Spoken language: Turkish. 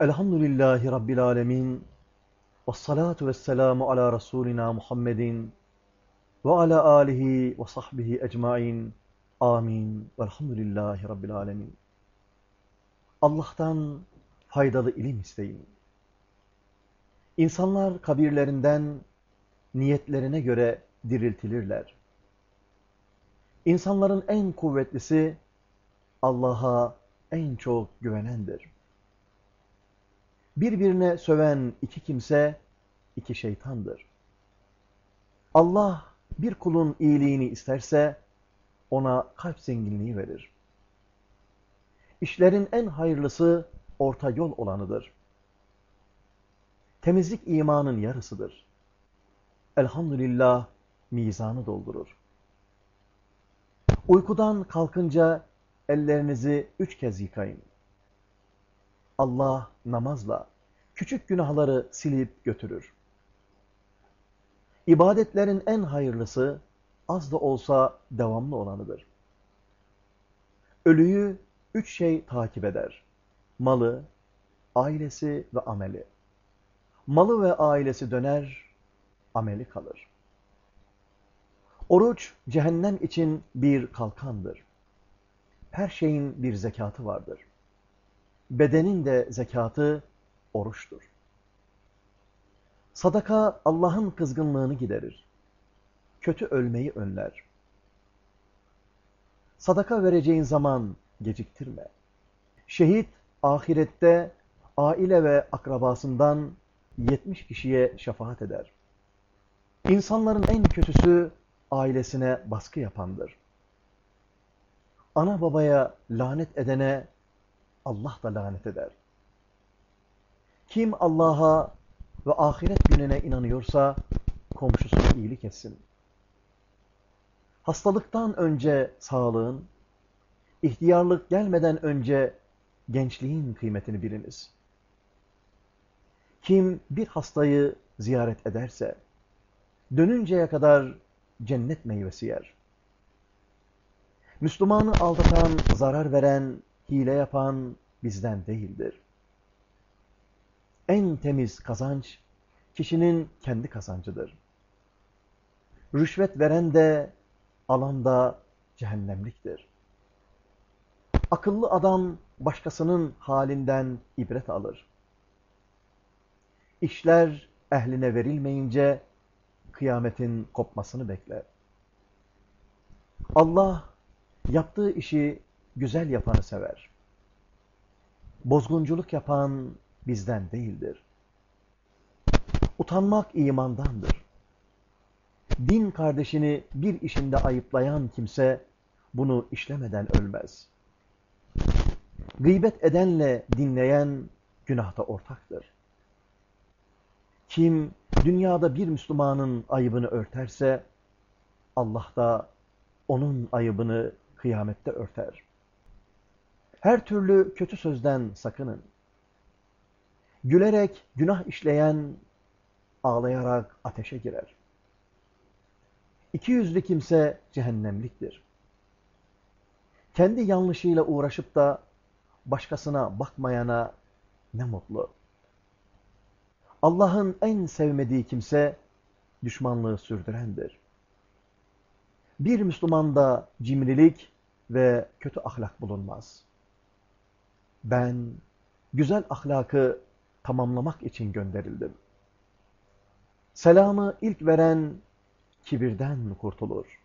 Elhamdülillahi Rabbil alemin. Vessalatu vesselamu ala Resulina Muhammedin ve ala alihi ve sahbihi ecmain. Amin. Velhamdülillahi Rabbil alemin. Allah'tan faydalı ilim isteyin. İnsanlar kabirlerinden niyetlerine göre diriltilirler. İnsanların en kuvvetlisi Allah'a en çok güvenendir. Birbirine söven iki kimse iki şeytandır. Allah bir kulun iyiliğini isterse ona kalp zenginliği verir. İşlerin en hayırlısı orta yol olanıdır. Temizlik imanın yarısıdır. Elhamdülillah mizanı doldurur. Uykudan kalkınca ellerinizi üç kez yıkayın. Allah namazla küçük günahları silip götürür. İbadetlerin en hayırlısı az da olsa devamlı olanıdır. Ölüyü üç şey takip eder. Malı, ailesi ve ameli. Malı ve ailesi döner, ameli kalır. Oruç cehennem için bir kalkandır. Her şeyin bir zekatı vardır. Bedenin de zekatı oruçtur. Sadaka Allah'ın kızgınlığını giderir. Kötü ölmeyi önler. Sadaka vereceğin zaman geciktirme. Şehit ahirette aile ve akrabasından 70 kişiye şefaat eder. İnsanların en kötüsü ailesine baskı yapandır. Ana babaya lanet edene Allah da lanet eder. Kim Allah'a ve ahiret gününe inanıyorsa komşusuna iyilik etsin. Hastalıktan önce sağlığın, ihtiyarlık gelmeden önce gençliğin kıymetini biliniz. Kim bir hastayı ziyaret ederse, dönünceye kadar cennet meyvesi yer. Müslümanı aldatan, zarar veren, hile yapan bizden değildir. En temiz kazanç, kişinin kendi kazancıdır. Rüşvet veren de, alan da cehennemliktir. Akıllı adam başkasının halinden ibret alır. İşler ehline verilmeyince kıyametin kopmasını bekler. Allah yaptığı işi güzel yapanı sever. Bozgunculuk yapan bizden değildir. Utanmak imandandır. Din kardeşini bir işinde ayıplayan kimse bunu işlemeden ölmez. Gıybet edenle dinleyen günahta ortaktır. Kim dünyada bir Müslümanın ayıbını örterse Allah da onun ayıbını kıyamette örter. Her türlü kötü sözden sakının. Gülerek günah işleyen ağlayarak ateşe girer. İki yüzlü kimse cehennemliktir. Kendi yanlışıyla uğraşıp da başkasına bakmayana ne mutlu. Allah'ın en sevmediği kimse düşmanlığı sürdürendir. Bir Müslümanda cimrilik ve kötü ahlak bulunmaz. Ben güzel ahlakı tamamlamak için gönderildim. Selamı ilk veren kibirden kurtulur.